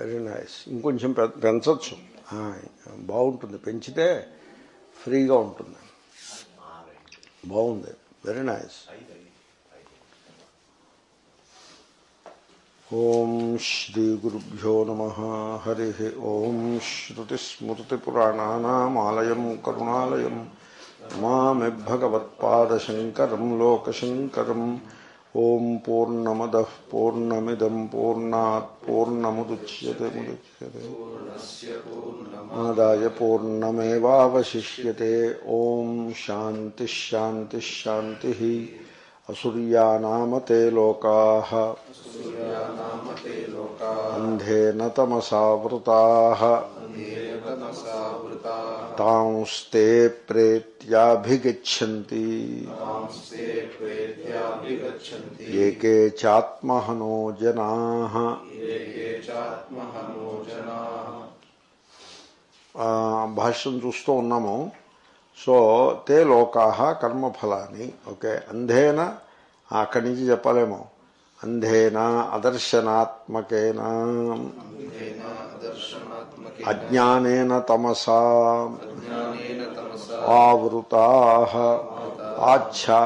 Very nice ఇంకొంచెం పె- బాగుంటుంది. పెంచితే ఫ్రీగా ఉంటుంది. బాగుంది. వెరీ నైస్ ఓం శ్రీ గురుభ్యో నమ. హరి ఓం శ్రుతిస్మృతిపురాణానామాలయం కరుణాలయం. మామి భగవత్పాదశంకరం లోకశంకరం. ॐ पूर्णमदः पूर्णमिदं पूर्णात् पूर्णमुदुच्यते मुदुच्यते। आदाय पूर्णमेवावशिष्यते। ॐ शान्तिश्शान्तिश्शान्तिः असुर्यानामते लोकाः। अन्धेन तमसावृताः। అంధేన తమసావృతాః తాంస్తే ప్రేత్యాభిగచ్చంతి ఏకే చాత్మహనో జనాః ఆ, భాష్యం చూస్తూ ఉన్నాము సో తే లోకాహ కర్మఫలాన్ని ఓకే అంధేన అక్కడి నుంచి చెప్పలేము అంధేన అదర్శనాత్మకేన अज्ञान तमसा। आवृता। आच्छा